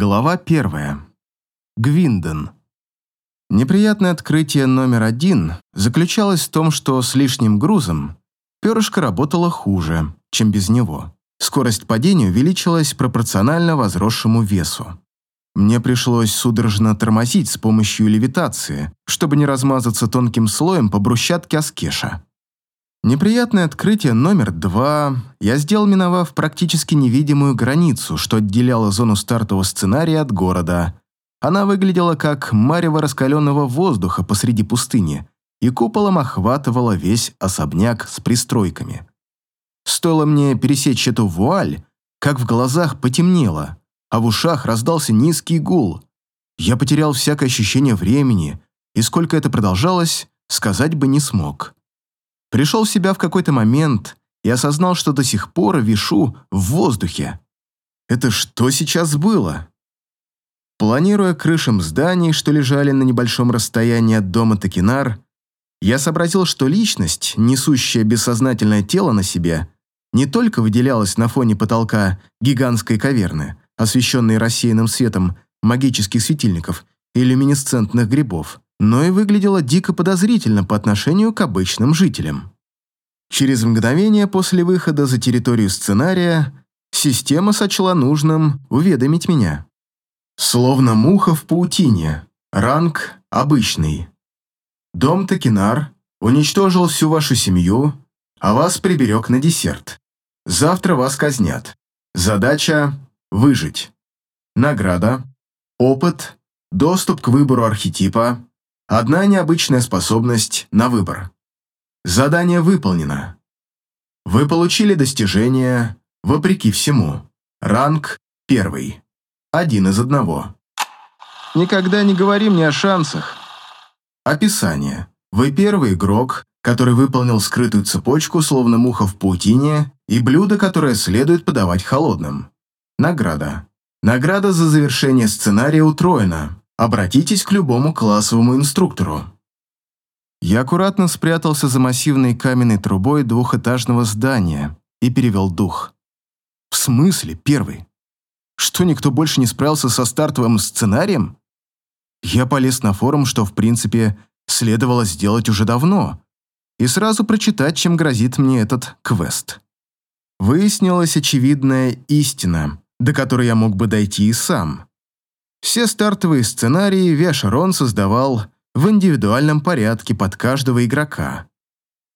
Глава первая. Гвинден. Неприятное открытие номер один заключалось в том, что с лишним грузом перышко работало хуже, чем без него. Скорость падения увеличилась пропорционально возросшему весу. Мне пришлось судорожно тормозить с помощью левитации, чтобы не размазаться тонким слоем по брусчатке Аскеша. Неприятное открытие номер два я сделал, миновав практически невидимую границу, что отделяла зону стартового сценария от города. Она выглядела как марево раскаленного воздуха посреди пустыни, и куполом охватывала весь особняк с пристройками. Стоило мне пересечь эту вуаль, как в глазах потемнело, а в ушах раздался низкий гул. Я потерял всякое ощущение времени, и сколько это продолжалось, сказать бы не смог. Пришел в себя в какой-то момент и осознал, что до сих пор вишу в воздухе. Это что сейчас было? Планируя крышам зданий, что лежали на небольшом расстоянии от дома Токинар, я сообразил, что личность, несущая бессознательное тело на себе, не только выделялась на фоне потолка гигантской каверны, освещенной рассеянным светом магических светильников и люминесцентных грибов, но и выглядела дико подозрительно по отношению к обычным жителям. Через мгновение после выхода за территорию сценария система сочла нужным уведомить меня. Словно муха в паутине. Ранг обычный. Дом Токинар уничтожил всю вашу семью, а вас приберег на десерт. Завтра вас казнят. Задача – выжить. Награда – опыт, доступ к выбору архетипа, Одна необычная способность на выбор. Задание выполнено. Вы получили достижение вопреки всему. Ранг первый. Один из одного. Никогда не говори мне о шансах. Описание. Вы первый игрок, который выполнил скрытую цепочку, словно муха в паутине, и блюдо, которое следует подавать холодным. Награда. Награда за завершение сценария утроена. Обратитесь к любому классовому инструктору. Я аккуратно спрятался за массивной каменной трубой двухэтажного здания и перевел дух. В смысле первый? Что, никто больше не справился со стартовым сценарием? Я полез на форум, что, в принципе, следовало сделать уже давно, и сразу прочитать, чем грозит мне этот квест. Выяснилась очевидная истина, до которой я мог бы дойти и сам. Все стартовые сценарии Вешарон создавал в индивидуальном порядке под каждого игрока.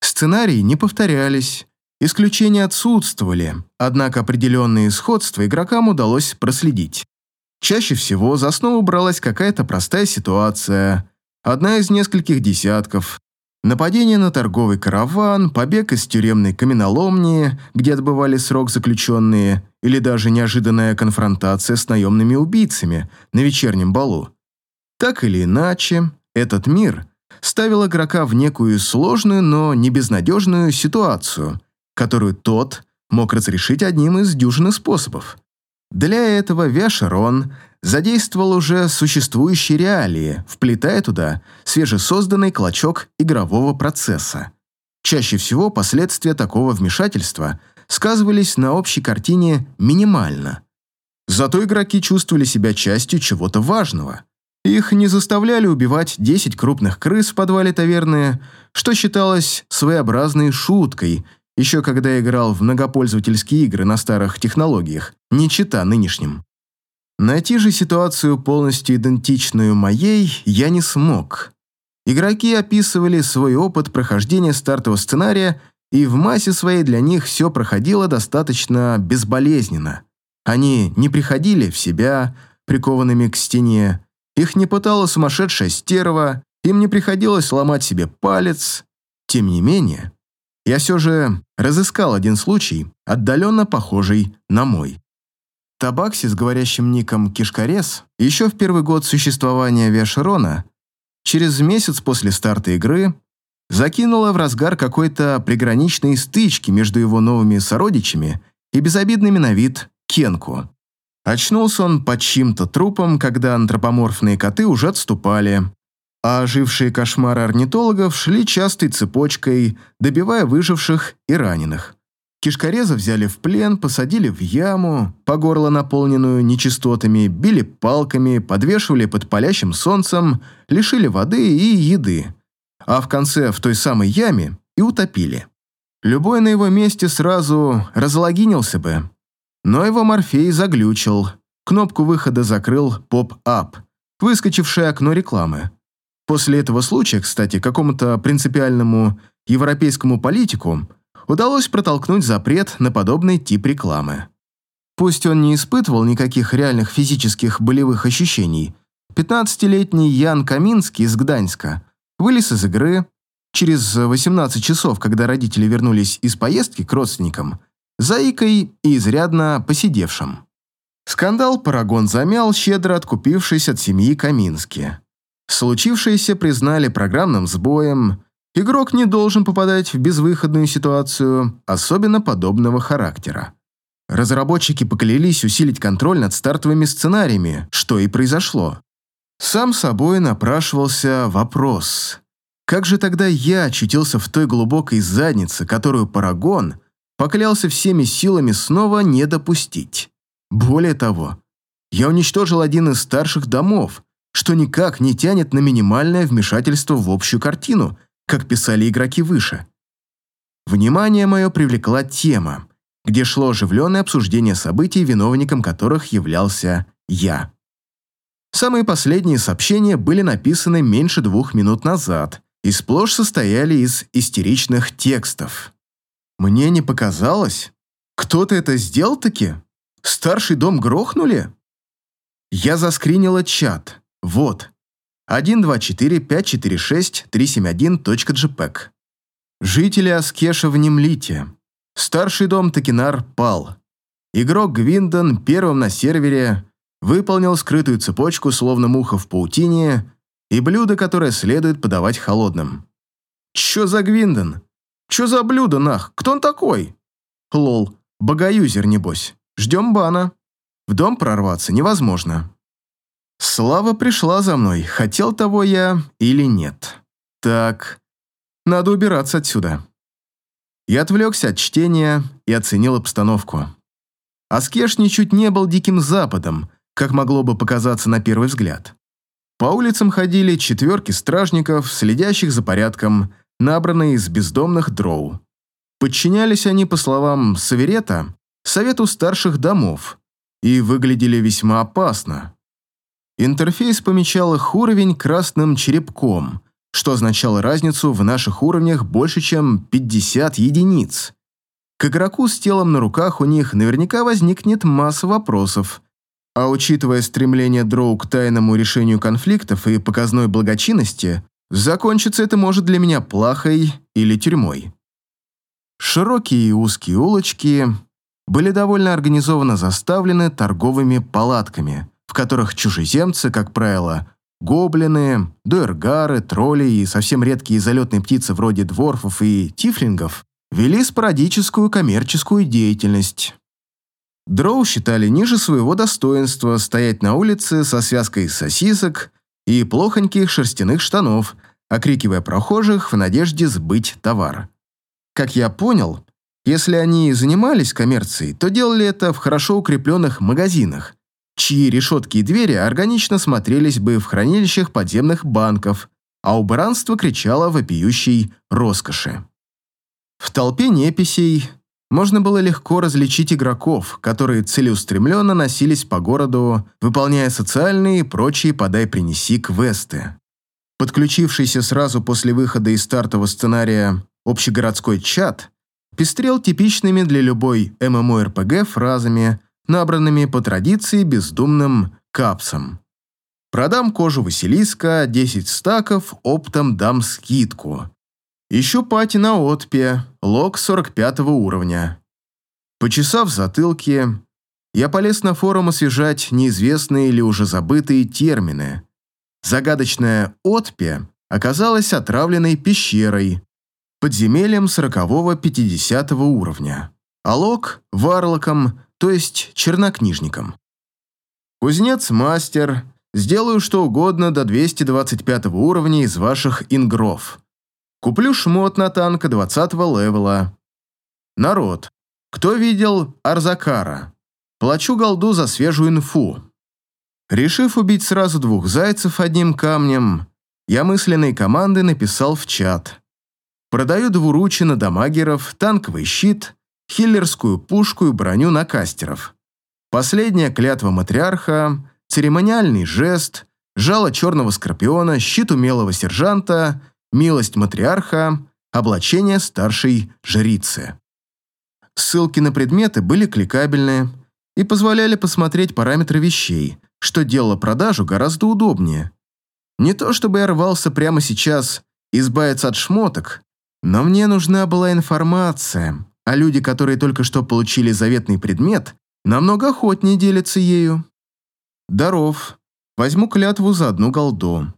Сценарии не повторялись, исключения отсутствовали, однако определенные сходства игрокам удалось проследить. Чаще всего за основу бралась какая-то простая ситуация, одна из нескольких десятков, Нападение на торговый караван, побег из тюремной каменоломни, где отбывали срок заключенные, или даже неожиданная конфронтация с наемными убийцами на вечернем балу. Так или иначе, этот мир ставил игрока в некую сложную, но не безнадежную ситуацию, которую тот мог разрешить одним из дюжины способов. Для этого Вяшерон задействовал уже существующие реалии, вплетая туда свежесозданный клочок игрового процесса. Чаще всего последствия такого вмешательства сказывались на общей картине минимально. Зато игроки чувствовали себя частью чего-то важного. Их не заставляли убивать 10 крупных крыс в подвале таверны, что считалось своеобразной шуткой – еще когда играл в многопользовательские игры на старых технологиях, не чита нынешним. Найти же ситуацию полностью идентичную моей я не смог. Игроки описывали свой опыт прохождения стартового сценария, и в массе своей для них все проходило достаточно безболезненно. Они не приходили в себя, прикованными к стене, их не пытала сумасшедшая стерва, им не приходилось ломать себе палец. Тем не менее, я все же разыскал один случай, отдаленно похожий на мой. Табакси с говорящим ником Кишкарес еще в первый год существования Виашерона, через месяц после старта игры, закинула в разгар какой-то приграничной стычки между его новыми сородичами и безобидными на вид Кенку. Очнулся он под чьим-то трупом, когда антропоморфные коты уже отступали, а ожившие кошмары орнитологов шли частой цепочкой, добивая выживших и раненых. Кишкореза взяли в плен, посадили в яму, по горло наполненную нечистотами, били палками, подвешивали под палящим солнцем, лишили воды и еды, а в конце в той самой яме и утопили. Любой на его месте сразу разлогинился бы, но его Морфей заглючил, кнопку выхода закрыл поп-ап, выскочившее окно рекламы. После этого случая, кстати, какому-то принципиальному европейскому политику – удалось протолкнуть запрет на подобный тип рекламы. Пусть он не испытывал никаких реальных физических болевых ощущений, 15-летний Ян Каминский из Гданьска вылез из игры через 18 часов, когда родители вернулись из поездки к родственникам, заикой и изрядно посидевшим. Скандал Парагон замял, щедро откупившись от семьи Камински. Случившееся признали программным сбоем, Игрок не должен попадать в безвыходную ситуацию, особенно подобного характера. Разработчики поклялись усилить контроль над стартовыми сценариями, что и произошло. Сам собой напрашивался вопрос. Как же тогда я очутился в той глубокой заднице, которую Парагон поклялся всеми силами снова не допустить? Более того, я уничтожил один из старших домов, что никак не тянет на минимальное вмешательство в общую картину – как писали игроки выше. Внимание мое привлекла тема, где шло оживленное обсуждение событий, виновником которых являлся я. Самые последние сообщения были написаны меньше двух минут назад и сплошь состояли из истеричных текстов. Мне не показалось? Кто-то это сделал таки? Старший дом грохнули? Я заскринила чат. Вот. 124-546-371.jpg. Жители Аскеша в Немлите. Старший дом Токинар пал. Игрок Гвиндон первым на сервере выполнил скрытую цепочку, словно муха в паутине, и блюдо, которое следует подавать холодным. Чё за Гвиндон? Чё за блюдо, нах? Кто он такой? Лол, богоюзер, небось. Ждем бана. В дом прорваться невозможно. Слава пришла за мной, хотел того я или нет. Так, надо убираться отсюда. Я отвлекся от чтения и оценил обстановку. Аскеш ничуть не был диким западом, как могло бы показаться на первый взгляд. По улицам ходили четверки стражников, следящих за порядком, набранные из бездомных дроу. Подчинялись они, по словам Саверета, совету старших домов и выглядели весьма опасно. Интерфейс помечал их уровень красным черепком, что означало разницу в наших уровнях больше, чем 50 единиц. К игроку с телом на руках у них наверняка возникнет масса вопросов, а учитывая стремление дроу к тайному решению конфликтов и показной благочинности, закончиться это может для меня плахой или тюрьмой. Широкие и узкие улочки были довольно организованно заставлены торговыми палатками – в которых чужеземцы, как правило, гоблины, дуэргары, тролли и совсем редкие залетные птицы вроде дворфов и тифлингов вели спорадическую коммерческую деятельность. Дроу считали ниже своего достоинства стоять на улице со связкой сосисок и плохоньких шерстяных штанов, окрикивая прохожих в надежде сбыть товар. Как я понял, если они занимались коммерцией, то делали это в хорошо укрепленных магазинах, чьи решетки и двери органично смотрелись бы в хранилищах подземных банков, а убранство кричало вопиющей роскоши. В толпе неписей можно было легко различить игроков, которые целеустремленно носились по городу, выполняя социальные и прочие «подай-принеси» квесты. Подключившийся сразу после выхода из стартового сценария общегородской чат пестрел типичными для любой ММО-РПГ фразами – набранными по традиции бездумным капсом. Продам кожу Василиска, 10 стаков, оптом дам скидку. Ищу пати на отпе, лог 45 уровня. Почесав затылки, я полез на форум освежать неизвестные или уже забытые термины. Загадочная отпе оказалась отравленной пещерой, подземельем 40-50 уровня. А лог – варлоком то есть чернокнижником. Кузнец-мастер, сделаю что угодно до 225 уровня из ваших ингров. Куплю шмот на танка 20 левела. Народ, Кто видел Арзакара? Плачу голду за свежую инфу. Решив убить сразу двух зайцев одним камнем, я мысленной командой написал в чат. Продаю двуручи на дамагеров, танковый щит, хиллерскую пушку и броню на кастеров. Последняя клятва матриарха, церемониальный жест, жало черного скорпиона, щит умелого сержанта, милость матриарха, облачение старшей жрицы. Ссылки на предметы были кликабельные и позволяли посмотреть параметры вещей, что делало продажу гораздо удобнее. Не то чтобы я рвался прямо сейчас избавиться от шмоток, но мне нужна была информация, а люди, которые только что получили заветный предмет, намного охотнее делятся ею. Даров. Возьму клятву за одну голду.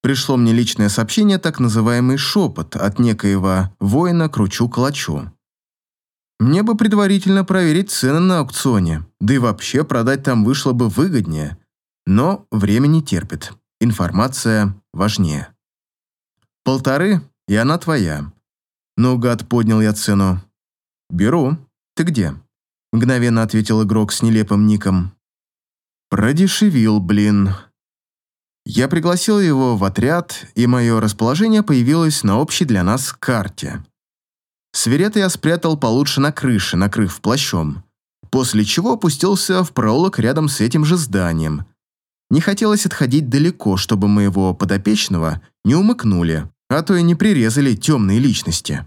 Пришло мне личное сообщение, так называемый шепот от некоего воина Кручу-Калачу. Мне бы предварительно проверить цены на аукционе, да и вообще продать там вышло бы выгоднее. Но время не терпит. Информация важнее. Полторы, и она твоя. Наугад поднял я цену. «Беру. Ты где?» Мгновенно ответил игрок с нелепым ником. «Продешевил, блин». Я пригласил его в отряд, и мое расположение появилось на общей для нас карте. Свирета я спрятал получше на крыше, накрыв плащом, после чего опустился в проулок рядом с этим же зданием. Не хотелось отходить далеко, чтобы моего подопечного не умыкнули а то и не прирезали темные личности.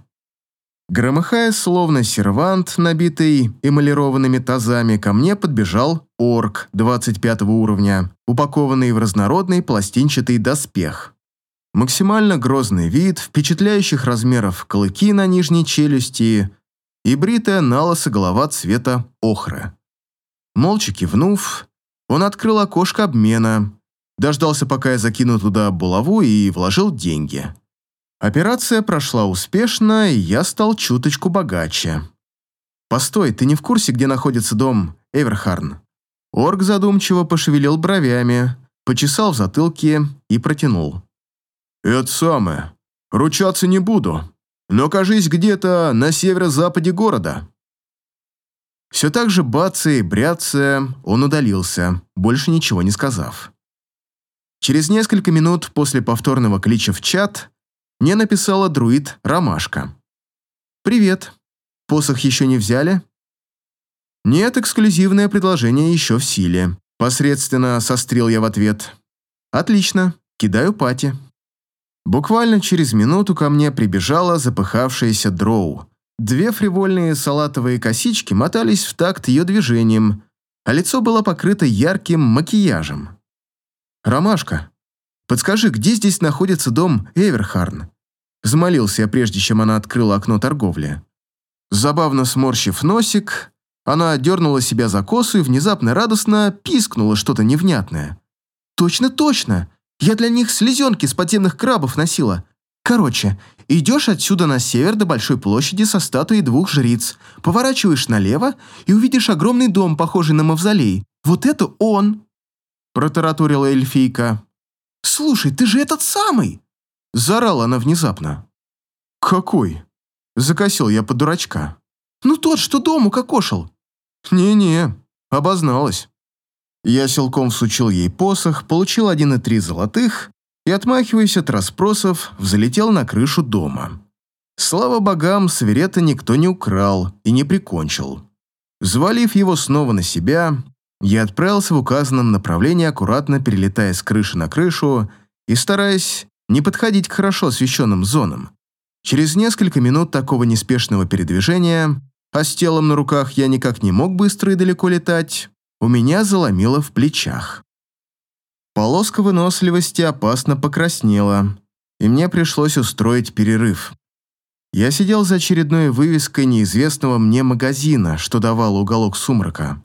Громыхая, словно сервант, набитый эмалированными тазами, ко мне подбежал орк 25 уровня, упакованный в разнородный пластинчатый доспех. Максимально грозный вид, впечатляющих размеров клыки на нижней челюсти и бритая налоса голова цвета охры. Молча кивнув, он открыл окошко обмена, дождался, пока я закину туда булаву и вложил деньги. Операция прошла успешно, и я стал чуточку богаче. «Постой, ты не в курсе, где находится дом Эверхарн?» Орг задумчиво пошевелил бровями, почесал в затылке и протянул. «Это самое. Ручаться не буду, но, кажись, где-то на северо-западе города». Все так же бацая и бряцая, он удалился, больше ничего не сказав. Через несколько минут после повторного клича в чат мне написала друид Ромашка. «Привет. Посох еще не взяли?» «Нет, эксклюзивное предложение еще в силе», посредственно сострил я в ответ. «Отлично. Кидаю пати». Буквально через минуту ко мне прибежала запыхавшаяся дроу. Две фривольные салатовые косички мотались в такт ее движением, а лицо было покрыто ярким макияжем. «Ромашка, Подскажи, где здесь находится дом Эверхарн?» Взмолился я, прежде чем она открыла окно торговли. Забавно сморщив носик, она дернула себя за косу и внезапно радостно пискнула что-то невнятное. «Точно, точно! Я для них слезенки с подземных крабов носила. Короче, идешь отсюда на север до Большой площади со статуей двух жриц, поворачиваешь налево и увидишь огромный дом, похожий на мавзолей. Вот это он!» Протараторила эльфийка. «Слушай, ты же этот самый!» Заорала она внезапно. «Какой?» Закосил я под дурачка. «Ну тот, что дому кокошил». «Не-не, обозналась». Я силком всучил ей посох, получил один и три золотых и, отмахиваясь от расспросов, взлетел на крышу дома. Слава богам, свирета никто не украл и не прикончил. Взвалив его снова на себя, я отправился в указанном направлении, аккуратно перелетая с крыши на крышу и стараясь не подходить к хорошо освещенным зонам. Через несколько минут такого неспешного передвижения, а с телом на руках я никак не мог быстро и далеко летать, у меня заломило в плечах. Полоска выносливости опасно покраснела, и мне пришлось устроить перерыв. Я сидел за очередной вывеской неизвестного мне магазина, что давало уголок сумрака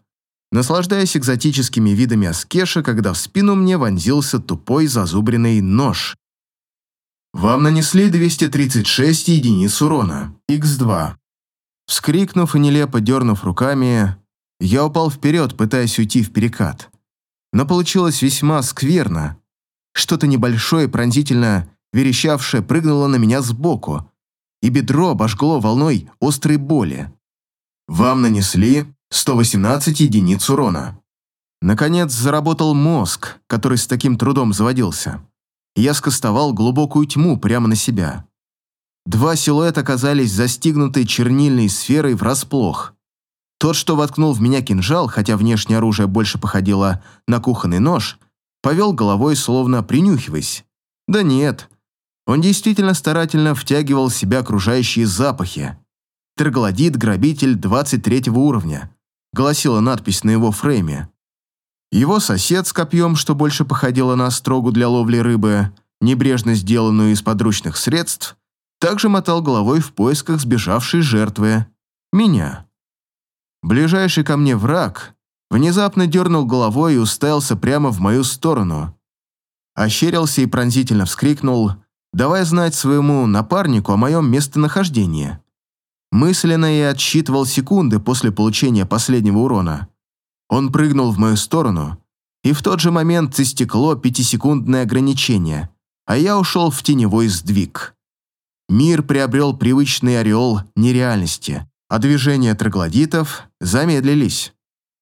наслаждаясь экзотическими видами Аскеша, когда в спину мне вонзился тупой зазубренный нож. Вам нанесли 236 единиц урона, х2. Вскрикнув и нелепо дернув руками, я упал вперед, пытаясь уйти в перекат. Но получилось весьма скверно. Что-то небольшое, пронзительно верещавшее, прыгнуло на меня сбоку, и бедро обожгло волной острой боли. Вам нанесли 118 единиц урона. Наконец заработал мозг, который с таким трудом заводился. Я скостовал глубокую тьму прямо на себя. Два силуэта оказались застигнуты чернильной сферой врасплох. Тот, что воткнул в меня кинжал, хотя внешнее оружие больше походило на кухонный нож, повел головой, словно принюхиваясь. Да нет, он действительно старательно втягивал в себя окружающие запахи. «Троглодит-грабитель 23 уровня», гласила надпись на его фрейме. Его сосед с копьем, что больше походило на строгу для ловли рыбы, небрежно сделанную из подручных средств, также мотал головой в поисках сбежавшей жертвы – меня. Ближайший ко мне враг внезапно дернул головой и уставился прямо в мою сторону. Ощерился и пронзительно вскрикнул, давая знать своему напарнику о моем местонахождении. Мысленно я отсчитывал секунды после получения последнего урона. Он прыгнул в мою сторону, и в тот же момент истекло пятисекундное ограничение, а я ушел в теневой сдвиг. Мир приобрел привычный ореол нереальности, а движения троглодитов замедлились.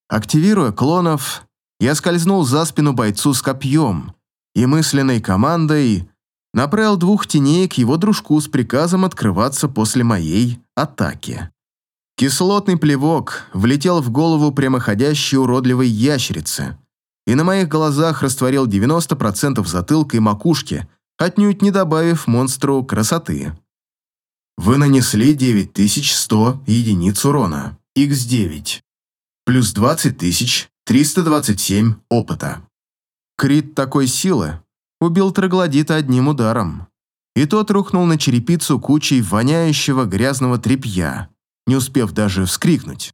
Активируя клонов, я скользнул за спину бойцу с копьем и мысленной командой направил двух теней к его дружку с приказом открываться после моей атаки. Кислотный плевок влетел в голову прямоходящей уродливой ящерицы и на моих глазах растворил 90% затылка и макушки, отнюдь не добавив монстру красоты. Вы нанесли 9100 единиц урона, x9, плюс 20327 опыта. Крит такой силы убил троглодита одним ударом, и тот рухнул на черепицу кучей воняющего грязного тряпья, не успев даже вскрикнуть.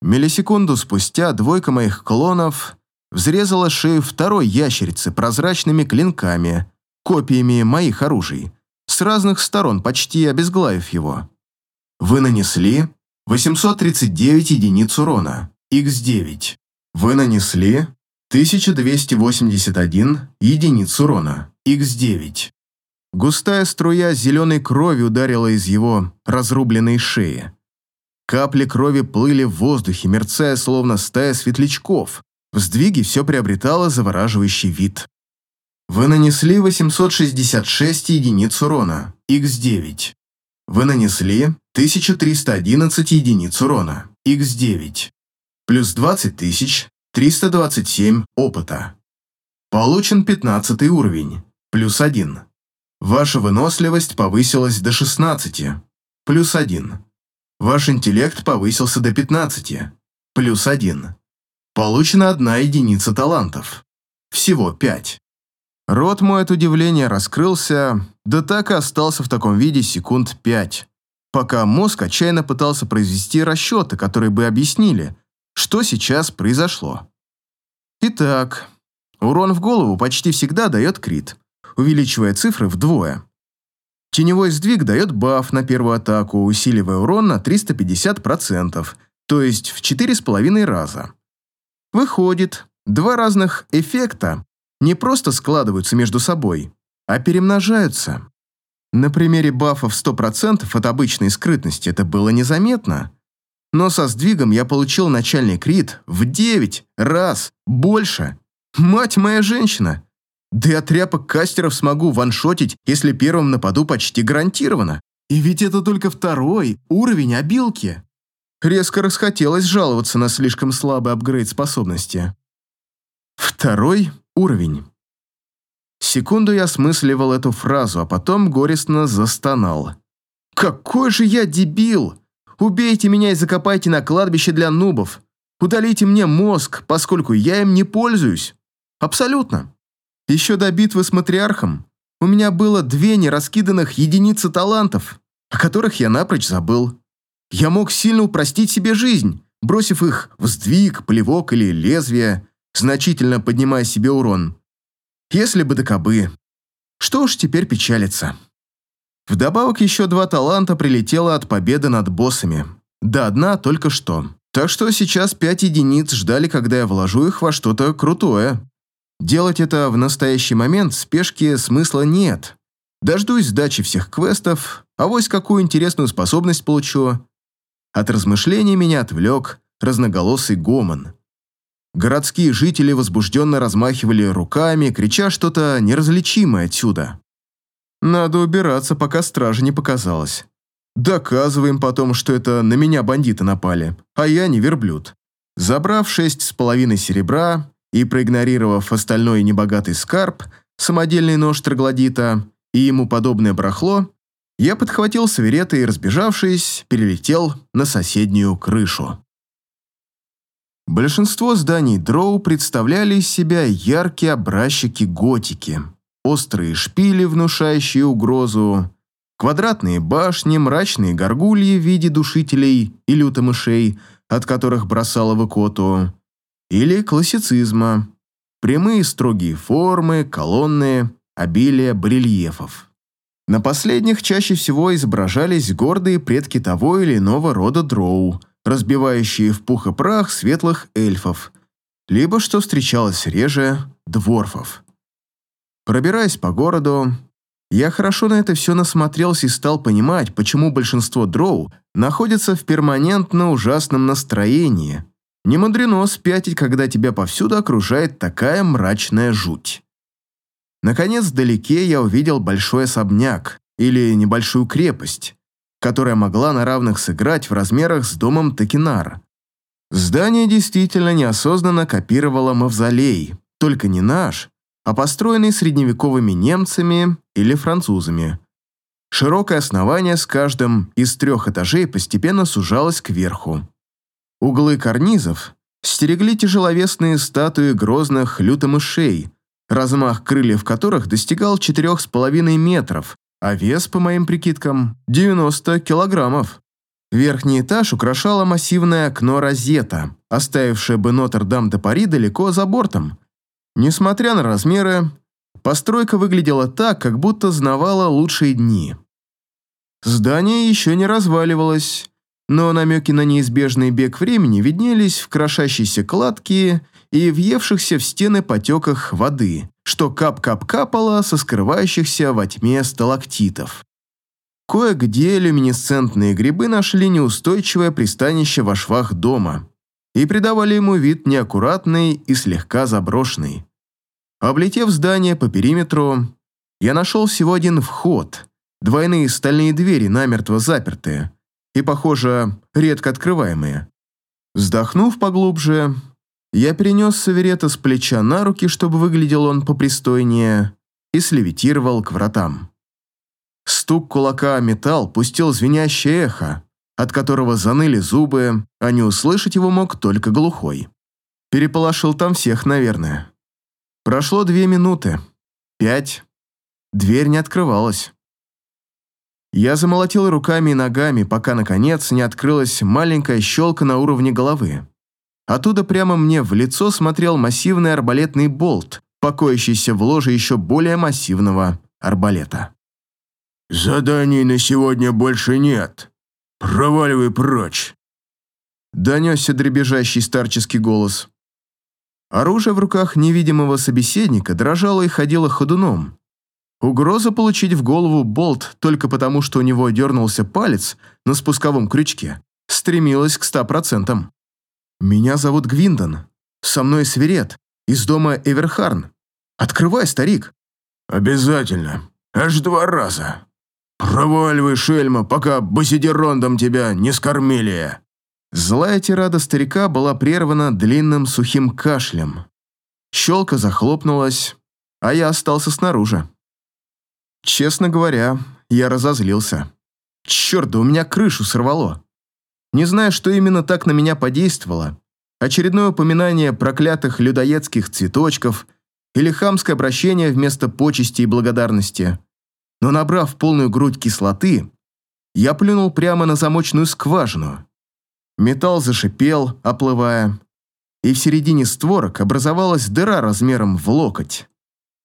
Миллисекунду спустя двойка моих клонов взрезала шею второй ящерицы прозрачными клинками, копиями моих оружий, с разных сторон, почти обезглавив его. Вы нанесли 839 единиц урона, x9. Вы нанесли 1281 единиц урона, x9. Густая струя зеленой крови ударила из его разрубленной шеи. Капли крови плыли в воздухе, мерцая, словно стая светлячков. В сдвиге все приобретало завораживающий вид. Вы нанесли 866 единиц урона, x9. Вы нанесли 1311 единиц урона, x9. Плюс 20327 опыта. Получен 15 уровень, плюс 1. Ваша выносливость повысилась до 16, плюс 1. Ваш интеллект повысился до 15, плюс 1. Получена одна единица талантов. Всего 5. Рот мой от удивления раскрылся, да так и остался в таком виде секунд пять, пока мозг отчаянно пытался произвести расчеты, которые бы объяснили, что сейчас произошло. Итак, урон в голову почти всегда дает крит, увеличивая цифры вдвое. Теневой сдвиг дает баф на первую атаку, усиливая урон на 350%, то есть в 4,5 раза. Выходит, два разных эффекта не просто складываются между собой, а перемножаются. На примере бафов 100% от обычной скрытности это было незаметно. Но со сдвигом я получил начальный крит в 9 раз больше. Мать моя женщина! Да я тряпок кастеров смогу ваншотить, если первым нападу почти гарантированно. И ведь это только второй уровень обилки. Резко расхотелось жаловаться на слишком слабый апгрейд способности. Второй уровень. Секунду я осмысливал эту фразу, а потом горестно застонал. «Какой же я дебил! Убейте меня и закопайте на кладбище для нубов. Удалите мне мозг, поскольку я им не пользуюсь. Абсолютно. Еще до битвы с матриархом у меня было две нераскиданных единицы талантов, о которых я напрочь забыл. Я мог сильно упростить себе жизнь, бросив их в сдвиг, плевок или лезвие, значительно поднимая себе урон. Если бы да кобы. Что уж теперь печалиться. Вдобавок еще два таланта прилетело от победы над боссами. Да одна только что. Так что сейчас пять единиц ждали, когда я вложу их во что-то крутое. Делать это в настоящий момент спешки смысла нет. Дождусь сдачи всех квестов, а вось какую интересную способность получу. От размышлений меня отвлек разноголосый гомон. Городские жители возбужденно размахивали руками, крича что-то неразличимое отсюда. Надо убираться, пока стража не показалась. Доказываем потом, что это на меня бандиты напали, а я не верблюд. Забрав шесть с половиной серебра и проигнорировав остальной небогатый скарб, самодельный нож троглодита и ему подобное барахло, я подхватил саверета и, разбежавшись, перелетел на соседнюю крышу. Большинство зданий Дроу представляли из себя яркие образчики готики, острые шпили, внушающие угрозу, квадратные башни, мрачные горгульи в виде душителей и лютомышей, от которых бросало в икоту, или классицизма, прямые строгие формы, колонны, обилие барельефов. На последних чаще всего изображались гордые предки того или иного рода дроу, разбивающие в пух и прах светлых эльфов, либо, что встречалось реже, дворфов. Пробираясь по городу, я хорошо на это все насмотрелся и стал понимать, почему большинство дроу находятся в перманентно ужасном настроении. Не мудрено спятить, когда тебя повсюду окружает такая мрачная жуть. Наконец, вдалеке я увидел большой особняк или небольшую крепость, которая могла на равных сыграть в размерах с домом Токинар. Здание действительно неосознанно копировало мавзолей, только не наш, а построенный средневековыми немцами или французами. Широкое основание с каждым из трех этажей постепенно сужалось кверху. Углы карнизов стерегли тяжеловесные статуи грозных лютомышей, размах крыльев которых достигал 4,5 метров, а вес, по моим прикидкам, 90 килограммов. Верхний этаж украшало массивное окно-розета, оставившее бы Нотр-Дам-де-Пари далеко за бортом. Несмотря на размеры, постройка выглядела так, как будто знавала лучшие дни. Здание еще не разваливалось, но намеки на неизбежный бег времени виднелись в крошащейся кладке и въевшихся в стены потеках воды, что кап-кап капало со скрывающихся во тьме сталактитов. Кое-где люминесцентные грибы нашли неустойчивое пристанище во швах дома и придавали ему вид неаккуратный и слегка заброшенный. Облетев здание по периметру, я нашел всего один вход, двойные стальные двери, намертво запертые и, похоже, редко открываемые. Вздохнув поглубже, я перенес Саверета с плеча на руки, чтобы выглядел он попристойнее, и слевитировал к вратам. Стук кулака о металл пустил звенящее эхо, от которого заныли зубы, а не услышать его мог только глухой. Переполошил там всех, наверное. Прошло две минуты. Пять. Дверь не открывалась. Я замолотил руками и ногами, пока, наконец, не открылась маленькая щелка на уровне головы. Оттуда прямо мне в лицо смотрел массивный арбалетный болт, покоящийся в ложе еще более массивного арбалета. «Заданий на сегодня больше нет. Проваливай прочь!» Донесся дребезжащий старческий голос. Оружие в руках невидимого собеседника дрожало и ходило ходуном. Угроза получить в голову болт только потому, что у него дернулся палец на спусковом крючке, стремилась к ста процентам. «Меня зовут Гвиндон. Со мной Сверет, из дома Эверхарн. Открывай, старик!» «Обязательно. Аж два раза. Проваливай, шельма, пока басидерондом тебя не скормили!» Злая тирада старика была прервана длинным сухим кашлем. Щелка захлопнулась, а я остался снаружи. Честно говоря, я разозлился. Черт, да у меня крышу сорвало. Не знаю, что именно так на меня подействовало. Очередное упоминание проклятых людоедских цветочков или хамское обращение вместо почести и благодарности. Но набрав полную грудь кислоты, я плюнул прямо на замочную скважину. Металл зашипел, оплывая, и в середине створок образовалась дыра размером в локоть.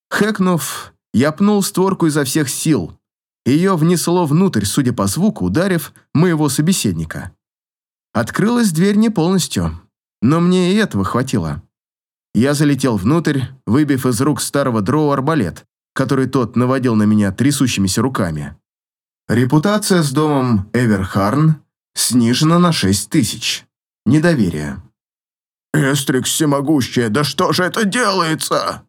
Хэкнув, я пнул створку изо всех сил. Ее внесло внутрь, судя по звуку, ударив моего собеседника. Открылась дверь не полностью, но мне и этого хватило. Я залетел внутрь, выбив из рук старого дроу арбалет, который тот наводил на меня трясущимися руками. Репутация с домом Эверхарн снижено на шесть тысяч. Недоверие. «Эстрикс всемогущая, да что же это делается?»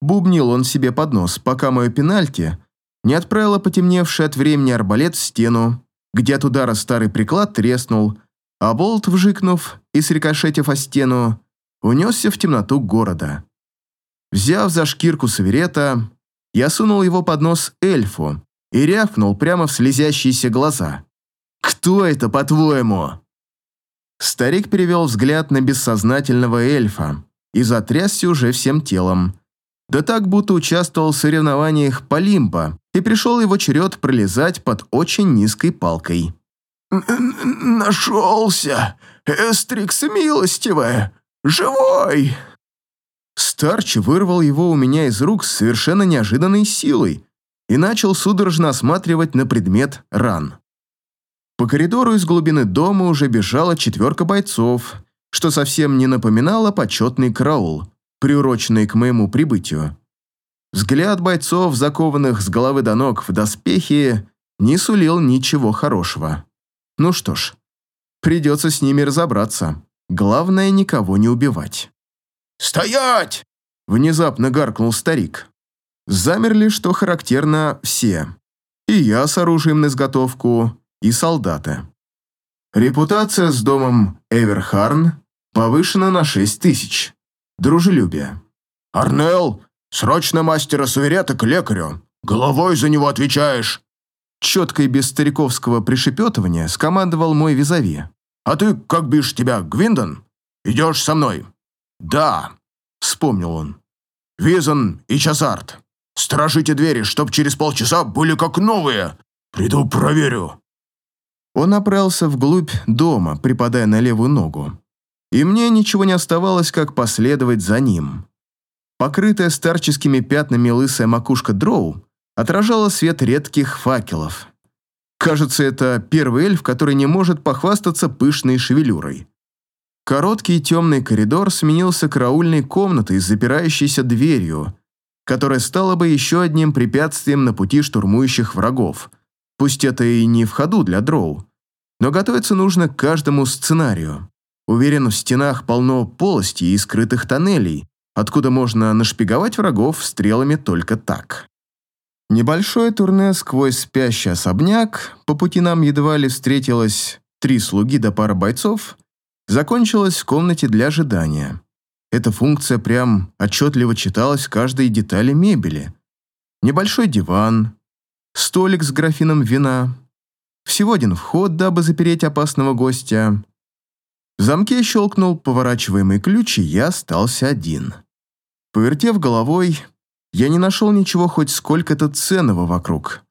Бубнил он себе под нос, пока мое пенальти не отправило потемневший от времени арбалет в стену, где от удара старый приклад треснул, а болт, вжикнув и срикошетив о стену, унесся в темноту города. Взяв за шкирку саверета, я сунул его под нос эльфу и рявкнул прямо в слезящиеся глаза. «Кто это, по-твоему?» Старик перевел взгляд на бессознательного эльфа и затрясся уже всем телом. Да так, будто участвовал в соревнованиях по лимбо, и пришел его черед пролезать под очень низкой палкой. «Нашелся! Эстрикс милостивая! Живой!» Старч вырвал его у меня из рук с совершенно неожиданной силой и начал судорожно осматривать на предмет ран. По коридору из глубины дома уже бежала четверка бойцов, что совсем не напоминало почетный караул, приуроченный к моему прибытию. Взгляд бойцов, закованных с головы до ног в доспехи, не сулил ничего хорошего. Ну что ж, придется с ними разобраться. Главное, никого не убивать. «Стоять!» – внезапно гаркнул старик. Замерли, что характерно, все. И я с оружием на изготовку, и солдаты. Репутация с домом Эверхарн повышена на 6 тысяч. Дружелюбие. «Арнелл, срочно мастера суверета к лекарю. Головой за него отвечаешь!» Четко и без стариковского пришепетывания скомандовал мой визави. «А ты, как бишь тебя, Гвиндон? Идешь со мной?» «Да», — вспомнил он. «Визон и Часарт. Сторожите двери, чтоб через полчаса были как новые. Приду проверю». Он направился вглубь дома, припадая на левую ногу. И мне ничего не оставалось, как последовать за ним. Покрытая старческими пятнами лысая макушка дроу отражала свет редких факелов. Кажется, это первый эльф, который не может похвастаться пышной шевелюрой. Короткий темный коридор сменился караульной комнатой с запирающейся дверью, которая стала бы еще одним препятствием на пути штурмующих врагов – Пусть это и не в ходу для дроу, но готовиться нужно к каждому сценарию. Уверен, в стенах полно полостей и скрытых тоннелей, откуда можно нашпиговать врагов стрелами только так. Небольшое турне сквозь спящий особняк, по пути нам едва ли встретилось три слуги да пара бойцов, закончилось в комнате для ожидания. Эта функция прям отчетливо читалась в каждой детали мебели. Небольшой диван, столик с графином вина. Всего один вход, дабы запереть опасного гостя. В замке щелкнул поворачиваемый ключ, и я остался один. Повертев головой, я не нашел ничего хоть сколько-то ценного вокруг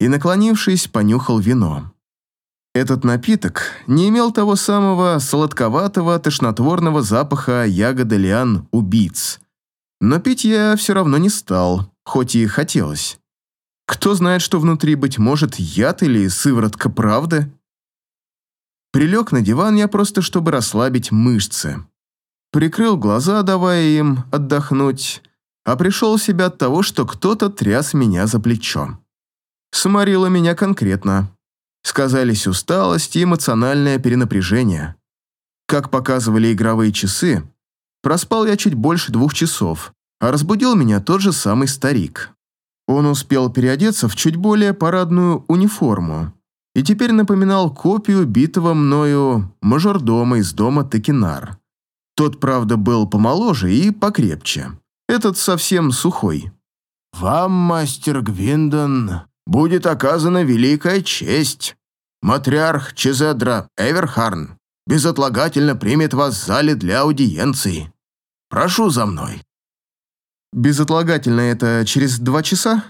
и, наклонившись, понюхал вино. Этот напиток не имел того самого сладковатого, тошнотворного запаха ягоды лиан убийц. Но пить я все равно не стал, хоть и хотелось. Кто знает, что внутри, быть может, яд или сыворотка правды? Прилег на диван я просто, чтобы расслабить мышцы. Прикрыл глаза, давая им отдохнуть, а пришел в себя от того, что кто-то тряс меня за плечо. Сморило меня конкретно. Сказались усталость и эмоциональное перенапряжение. Как показывали игровые часы, проспал я чуть больше двух часов, а разбудил меня тот же самый старик. Он успел переодеться в чуть более парадную униформу и теперь напоминал копию битого мною мажордома из дома Текинар. Тот, правда, был помоложе и покрепче. Этот совсем сухой. «Вам, мастер Гвиндон, будет оказана великая честь. Матриарх Чезедра Эверхарн безотлагательно примет вас в зале для аудиенции. Прошу за мной». Безотлагательно это через два часа?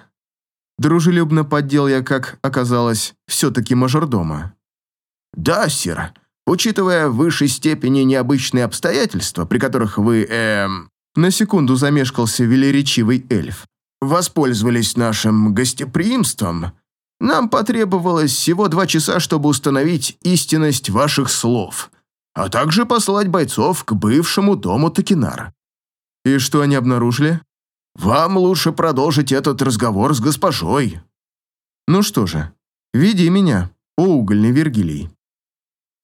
Дружелюбно поддел я, как оказалось, все-таки мажордома. Да, сир. Учитывая в высшей степени необычные обстоятельства, при которых вы, эм... На секунду замешкался велеречивый эльф. Воспользовались нашим гостеприимством. Нам потребовалось всего два часа, чтобы установить истинность ваших слов, а также послать бойцов к бывшему дому Токинар. И что они обнаружили? Вам лучше продолжить этот разговор с госпожой». «Ну что же, веди меня, угольный Вергилий».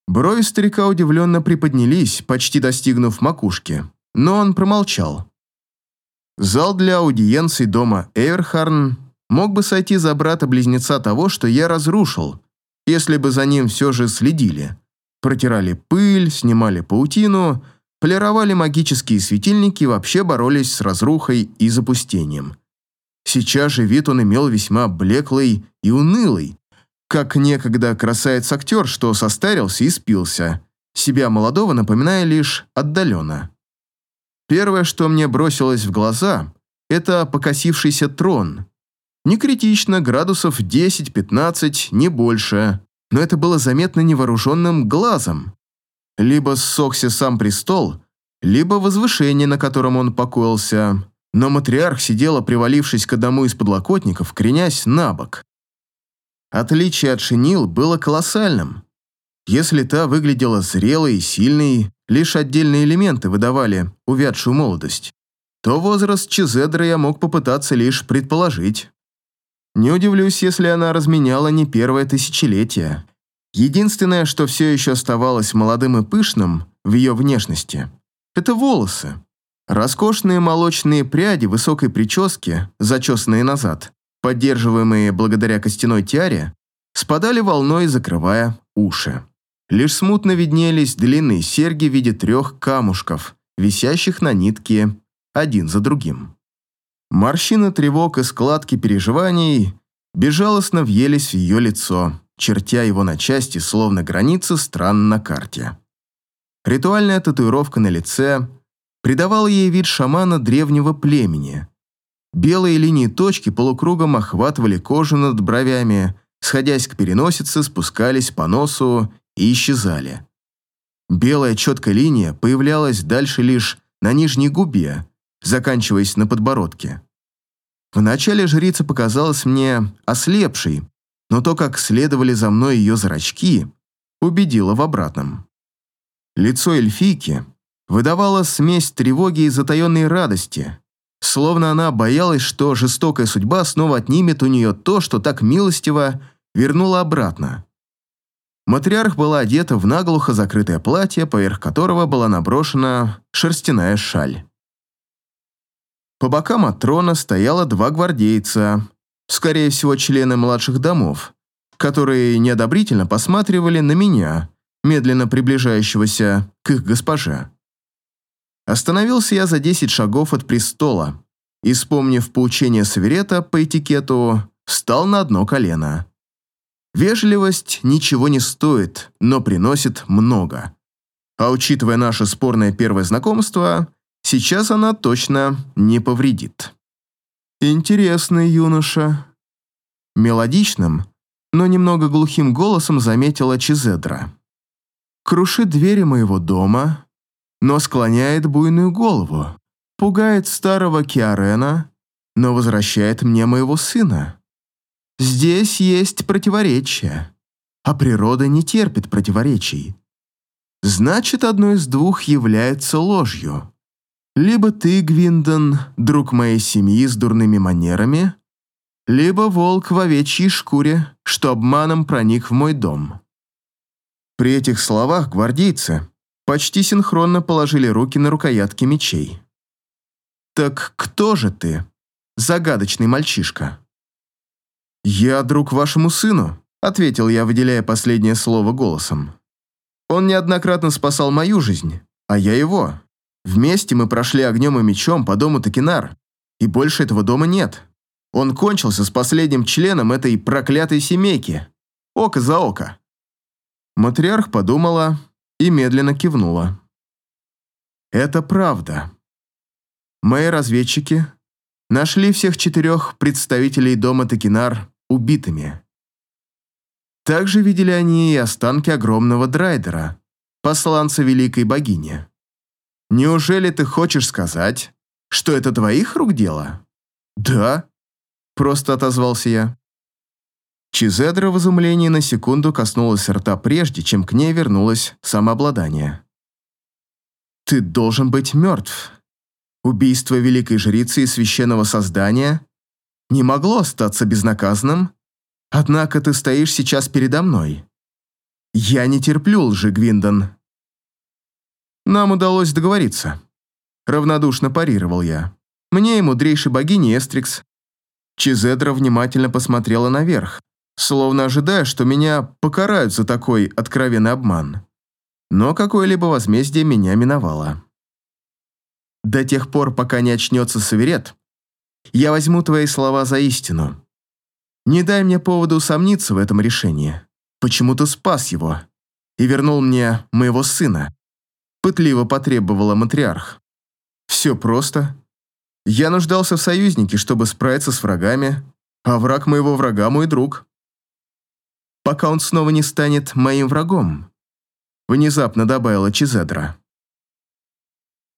Брови старика удивленно приподнялись, почти достигнув макушки, но он промолчал. Зал для аудиенций дома Эверхарн мог бы сойти за брата-близнеца того, что я разрушил, если бы за ним все же следили. Протирали пыль, снимали паутину, полировали магические светильники и вообще боролись с разрухой и запустением. Сейчас же вид он имел весьма блеклый и унылый, как некогда красавец-актер, что состарился и спился, себя молодого напоминая лишь отдаленно. Первое, что мне бросилось в глаза, это покосившийся трон. Не критично, градусов 10-15, не больше, но это было заметно невооруженным глазом. Либо ссохся сам престол, либо возвышение, на котором он покоился, но матриарх сидела, привалившись к одному из подлокотников, кренясь на бок. Отличие от Шинил было колоссальным. Если та выглядела зрелой и сильной, лишь отдельные элементы выдавали увядшую молодость, то возраст Чизедра я мог попытаться лишь предположить. Не удивлюсь, если она разменяла не первое тысячелетие. Единственное, что все еще оставалось молодым и пышным в ее внешности, это волосы. Роскошные молочные пряди высокой прически, зачесанные назад, поддерживаемые благодаря костяной тиаре, спадали волной, закрывая уши. Лишь смутно виднелись длинные серьги в виде трех камушков, висящих на нитке один за другим. Морщины тревог и складки переживаний безжалостно въелись в ее лицо, чертя его на части, словно границы стран на карте. Ритуальная татуировка на лице придавала ей вид шамана древнего племени. Белые линии точки полукругом охватывали кожу над бровями, сходясь к переносице, спускались по носу и исчезали. Белая четкая линия появлялась дальше лишь на нижней губе, заканчиваясь на подбородке. Вначале жрица показалась мне ослепшей, но то, как следовали за мной ее зрачки, убедило в обратном. Лицо эльфийки выдавало смесь тревоги и затаенной радости, словно она боялась, что жестокая судьба снова отнимет у нее то, что так милостиво вернула обратно. Матриарх была одета в наглухо закрытое платье, поверх которого была наброшена шерстяная шаль. По бокам от трона стояло два гвардейца, скорее всего, члены младших домов, которые неодобрительно посматривали на меня, медленно приближающегося к их госпоже. Остановился я за десять шагов от престола и, вспомнив поучение Саверета по этикету, встал на одно колено. Вежливость ничего не стоит, но приносит много. А учитывая наше спорное первое знакомство, сейчас она точно не повредит. Интересный юноша. Мелодичным, но немного глухим голосом заметила Чизедра. Крушит двери моего дома, но склоняет буйную голову, пугает старого Киарена, но возвращает мне моего сына. Здесь есть противоречие, а природа не терпит противоречий. Значит, одно из двух является ложью. Либо ты, Гвиндон, друг моей семьи с дурными манерами, либо волк в овечьей шкуре, что обманом проник в мой дом. При этих словах гвардейцы почти синхронно положили руки на рукоятки мечей. «Так кто же ты, загадочный мальчишка?» «Я друг вашему сыну», — ответил я, выделяя последнее слово голосом. «Он неоднократно спасал мою жизнь, а я его. Вместе мы прошли огнем и мечом по дому Токинар, и больше этого дома нет. Он кончился с последним членом этой проклятой семейки. Око за око». Матриарх подумала и медленно кивнула. «Это правда. Мои разведчики нашли всех четырех представителей дома Токинар убитыми. Также видели они и останки огромного драйдера, посланца великой богини. Неужели ты хочешь сказать, что это твоих рук дело? Да, просто отозвался я. Чизедра в изумлении на секунду коснулась рта прежде, чем к ней вернулось самообладание. «Ты должен быть мертв. Убийство великой жрицы и священного создания не могло остаться безнаказанным, однако ты стоишь сейчас передо мной. Я не терплю лжи, Гвиндон. Нам удалось договориться. Равнодушно парировал я. Мне и мудрейшей богини Эстрикс. Чизедра внимательно посмотрела наверх, словно ожидая, что меня покарают за такой откровенный обман. Но какое-либо возмездие меня миновало. До тех пор, пока не очнется Саверет, я возьму твои слова за истину. Не дай мне повода усомниться в этом решении. Почему ты спас его и вернул мне моего сына? Пытливо потребовала матриарх. Все просто. Я нуждался в союзнике, чтобы справиться с врагами, а враг моего врага мой друг. Пока он снова не станет моим врагом, внезапно добавила Чизедра.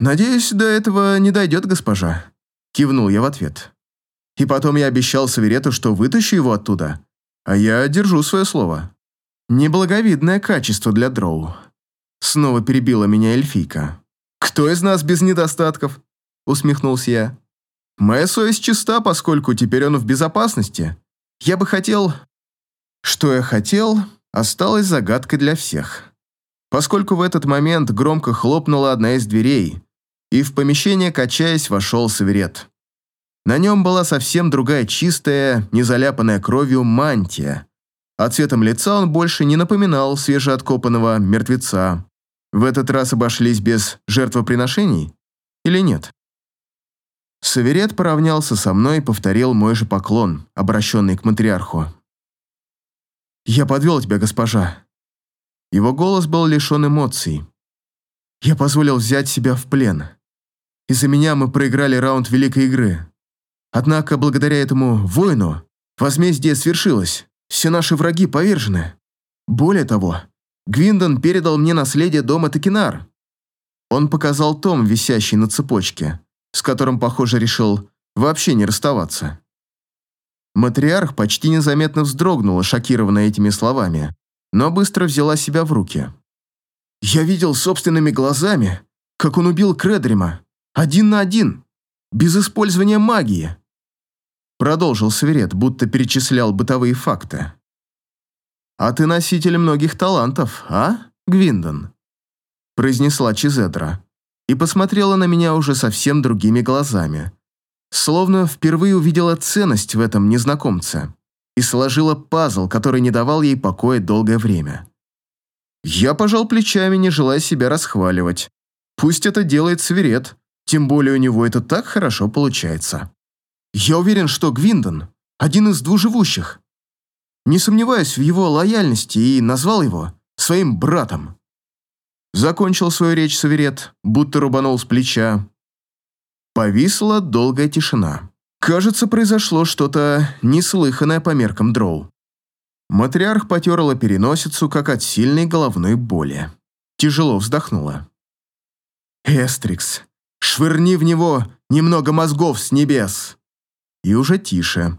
«Надеюсь, до этого не дойдет, госпожа», — кивнул я в ответ. «И потом я обещал Саверету, что вытащу его оттуда, а я держу свое слово». «Неблаговидное качество для дроу», — снова перебила меня эльфийка. «Кто из нас без недостатков?» — усмехнулся я. «Моя совесть чиста, поскольку теперь он в безопасности. Я бы хотел...» Что я хотел, осталось загадкой для всех. Поскольку в этот момент громко хлопнула одна из дверей, и в помещение, качаясь, вошел Саверет. На нем была совсем другая чистая, не заляпанная кровью мантия, а цветом лица он больше не напоминал свежеоткопанного мертвеца. В этот раз обошлись без жертвоприношений или нет? Саверет поравнялся со мной и повторил мой же поклон, обращенный к матриарху. «Я подвел тебя, госпожа». Его голос был лишен эмоций. «Я позволил взять себя в плен. Из-за меня мы проиграли раунд Великой Игры. Однако, благодаря этому воину, возмездие свершилось. Все наши враги повержены. Более того, Гвиндон передал мне наследие дома Токинар. Он показал том, висящий на цепочке, с которым, похоже, решил вообще не расставаться. Матриарх почти незаметно вздрогнула, шокированная этими словами, но быстро взяла себя в руки. «Я видел собственными глазами, как он убил Кредрима. Один на один. Без использования магии. Продолжил Сверет, будто перечислял бытовые факты. «А ты носитель многих талантов, а, Гвиндон?» произнесла Чизедра и посмотрела на меня уже совсем другими глазами, словно впервые увидела ценность в этом незнакомце и сложила пазл, который не давал ей покоя долгое время. Я пожал плечами, не желая себя расхваливать. Пусть это делает Сверет, тем более у него это так хорошо получается. Я уверен, что Гвиндон – один из двух живущих. Не сомневаюсь в его лояльности и назвал его своим братом. Закончил свою речь Саверет, будто рубанул с плеча. Повисла долгая тишина. Кажется, произошло что-то неслыханное по меркам дроу. Матриарх потерла переносицу, как от сильной головной боли. Тяжело вздохнула. «Эстрикс, Швырни в него немного мозгов с небес. И уже тише.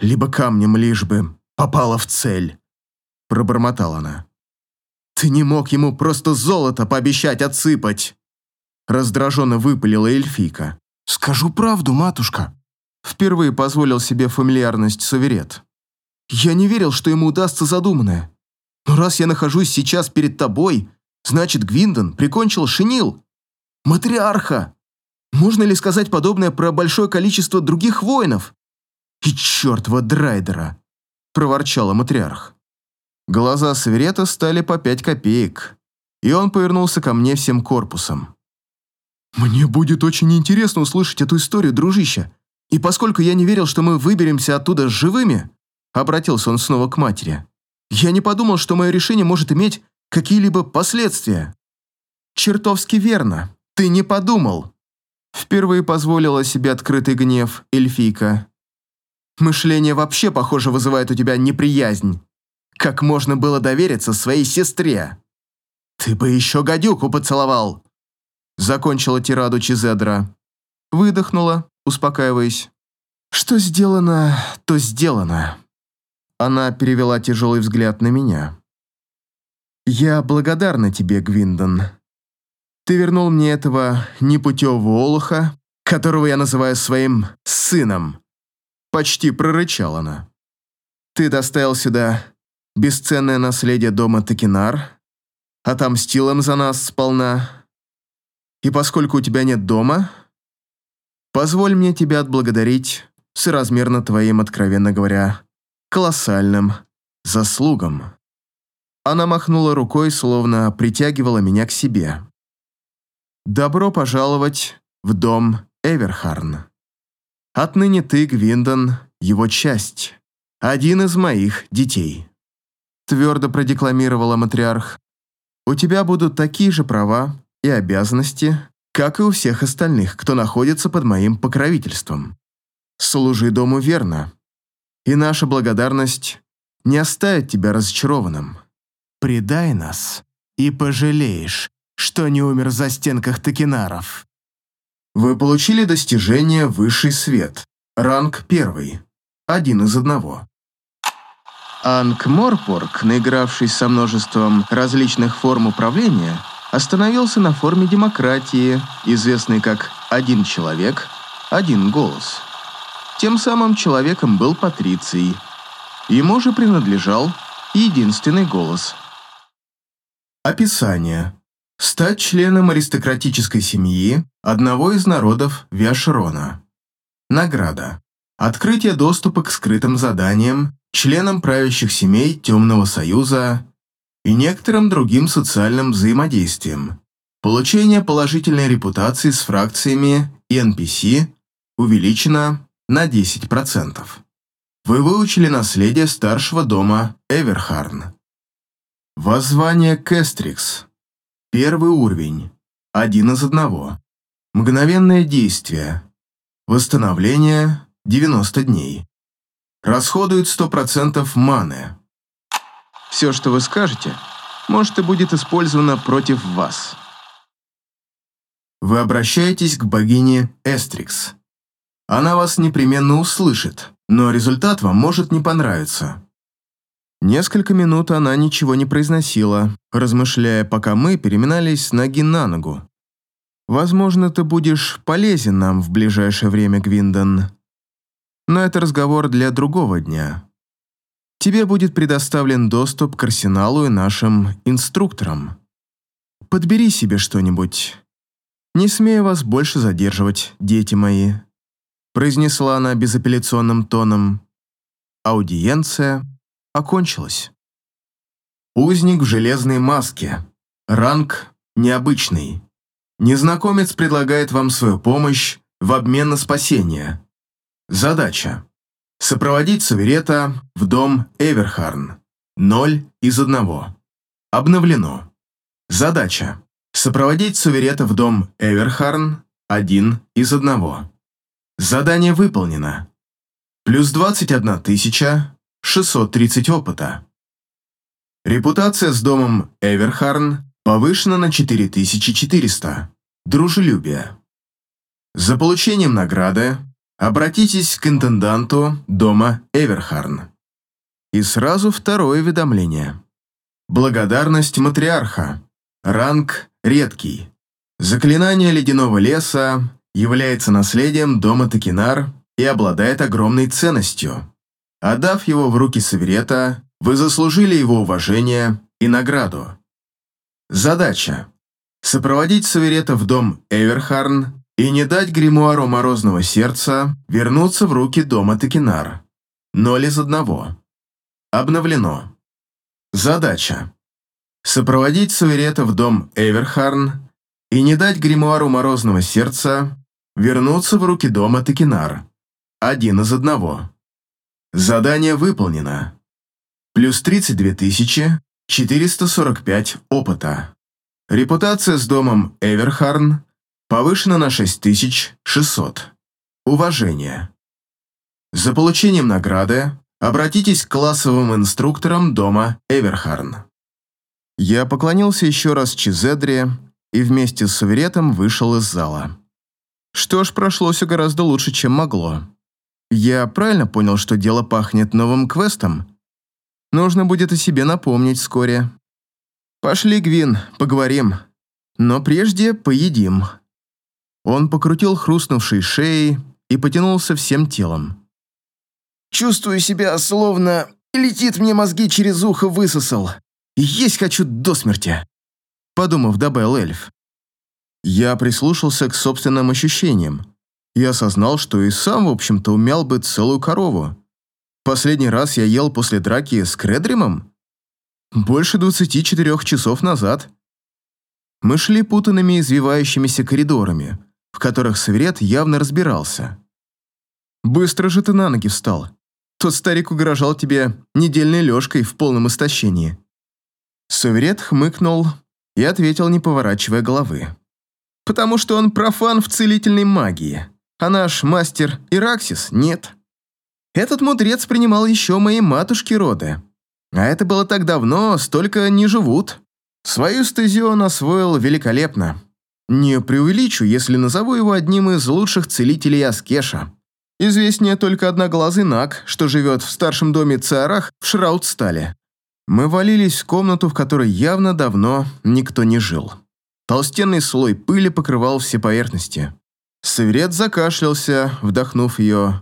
Либо камнем лишь бы попала в цель. Пробормотала она. Ты не мог ему просто золото пообещать отсыпать. Раздраженно выпалила эльфийка. Скажу правду, матушка. Впервые позволил себе фамильярность суверет. Я не верил, что ему удастся задуманное. Но раз я нахожусь сейчас перед тобой, значит, Гвиндон прикончил Шинил. Матриарха! Можно ли сказать подобное про большое количество других воинов? И чертова Драйдера!» – проворчала матриарх. Глаза Сверета стали по пять копеек, и он повернулся ко мне всем корпусом. «Мне будет очень интересно услышать эту историю, дружище. И поскольку я не верил, что мы выберемся оттуда живыми, обратился он снова к матери, я не подумал, что мое решение может иметь какие-либо последствия. Чертовски верно. «Ты не подумал!» Впервые позволила себе открытый гнев эльфийка. «Мышление вообще, похоже, вызывает у тебя неприязнь. Как можно было довериться своей сестре? Ты бы еще гадюку поцеловал!» Закончила тираду Чизедра. Выдохнула, успокаиваясь. «Что сделано, то сделано». Она перевела тяжелый взгляд на меня. «Я благодарна тебе, Гвиндон. Ты вернул мне этого непутевого олуха, которого я называю своим сыном. Почти прорычала она. Ты доставил сюда бесценное наследие дома Токинар, отомстил им за нас сполна. И поскольку у тебя нет дома, позволь мне тебя отблагодарить соразмерно твоим, откровенно говоря, колоссальным заслугам. Она махнула рукой, словно притягивала меня к себе. «Добро пожаловать в дом Эверхарн. Отныне ты, Гвиндон, его часть, один из моих детей». Твердо продекламировала матриарх. «У тебя будут такие же права и обязанности, как и у всех остальных, кто находится под моим покровительством. Служи дому верно, и наша благодарность не оставит тебя разочарованным. Предай нас, и пожалеешь, что не умер за стенках Токинаров. Вы получили достижение «Высший свет», ранг первый, один из одного. Анг Морпорг, наигравшись со множеством различных форм управления, остановился на форме демократии, известной как «один человек, один голос». Тем самым человеком был Патриций. Ему же принадлежал единственный голос. Описание. Стать членом аристократической семьи одного из народов Виашрона. Награда. Открытие доступа к скрытым заданиям, членам правящих семей Темного Союза и некоторым другим социальным взаимодействиям. Получение положительной репутации с фракциями и NPC увеличено на 10%. Вы выучили наследие старшего дома Эверхарн. Воззвание Кестрикс. Первый уровень. Один из одного. Мгновенное действие. Восстановление 90 дней. Расходует 100% маны. Все, что вы скажете, может и будет использовано против вас. Вы обращаетесь к богине Эстрикс. Она вас непременно услышит, но результат вам может не понравиться. Несколько минут она ничего не произносила, размышляя, пока мы переминались с ноги на ногу. «Возможно, ты будешь полезен нам в ближайшее время, Гвиндон. Но это разговор для другого дня. Тебе будет предоставлен доступ к арсеналу и нашим инструкторам. Подбери себе что-нибудь. Не смею вас больше задерживать, дети мои», произнесла она безапелляционным тоном. Аудиенция окончилась. Узник в железной маске. Ранг необычный. Незнакомец предлагает вам свою помощь в обмен на спасение. Задача. Сопроводить Саверета в дом Эверхарн. Ноль из одного. Обновлено. Задача. Сопроводить Суверета в дом Эверхарн. Один из одного. Задание выполнено. Плюс 21 тысяча 630 опыта. Репутация с домом Эверхарн повышена на 4400. Дружелюбие. За получением награды обратитесь к интенданту дома Эверхарн. И сразу второе уведомление. Благодарность матриарха. Ранг редкий. Заклинание ледяного леса является наследием дома Токинар и обладает огромной ценностью. Отдав его в руки Саверета, вы заслужили его уважение и награду. Задача. Сопроводить Саверета в дом Эверхарн и не дать гримуару Морозного Сердца вернуться в руки дома Текинар. Ноль из одного. Обновлено. Задача. Сопроводить Саверета в дом Эверхарн и не дать гримуару Морозного Сердца вернуться в руки дома Текинар. Один из одного. Задание выполнено. Плюс 32 445 опыта. Репутация с домом Эверхарн повышена на 6600. Уважение. За получением награды обратитесь к классовым инструкторам дома Эверхарн. Я поклонился еще раз Чизедре и вместе с Суверетом вышел из зала. Что ж, прошло все гораздо лучше, чем могло. Я правильно понял, что дело пахнет новым квестом? Нужно будет о себе напомнить вскоре. Пошли, Гвин, поговорим. Но прежде поедим. Он покрутил хрустнувшей шеей и потянулся всем телом. Чувствую себя словно Летит мне мозги через ухо высосал. Есть хочу до смерти. Подумав, добавил эльф. Я прислушался к собственным ощущениям и осознал, что и сам, в общем-то, умял бы целую корову. Последний раз я ел после драки с Кредримом больше 24 часов назад. Мы шли путанными извивающимися коридорами, в которых Свирет явно разбирался. «Быстро же ты на ноги встал. Тот старик угрожал тебе недельной лёжкой в полном истощении». Суверет хмыкнул и ответил, не поворачивая головы. «Потому что он профан в целительной магии, а наш мастер Ираксис нет. Этот мудрец принимал еще мои матушки роды, а это было так давно, столько не живут. Свою стезию он освоил великолепно. Не преувеличу, если назову его одним из лучших целителей Аскеша. Известнее только одноглазый Наг, что живет в старшем доме Царах в Шраудстале. Мы валились в комнату, в которой явно давно никто не жил. Толстенный слой пыли покрывал все поверхности. Саверет закашлялся, вдохнув ее,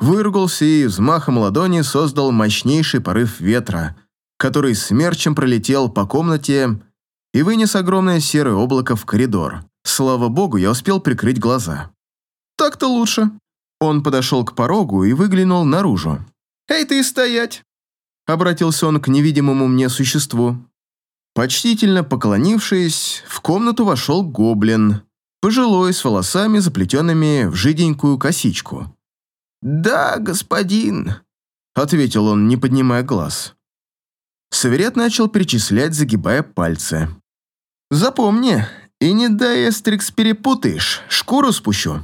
выругался и взмахом ладони создал мощнейший порыв ветра, который смерчем пролетел по комнате и вынес огромное серое облако в коридор. Слава богу, я успел прикрыть глаза. «Так-то лучше». Он подошел к порогу и выглянул наружу. «Эй, ты стоять!» Обратился он к невидимому мне существу. Почтительно поклонившись, в комнату вошел гоблин, пожилой, с волосами, заплетенными в жиденькую косичку. «Да, господин», — ответил он, не поднимая глаз. Саверет начал перечислять, загибая пальцы. «Запомни, и не дай, Эстрикс, перепутаешь, шкуру спущу.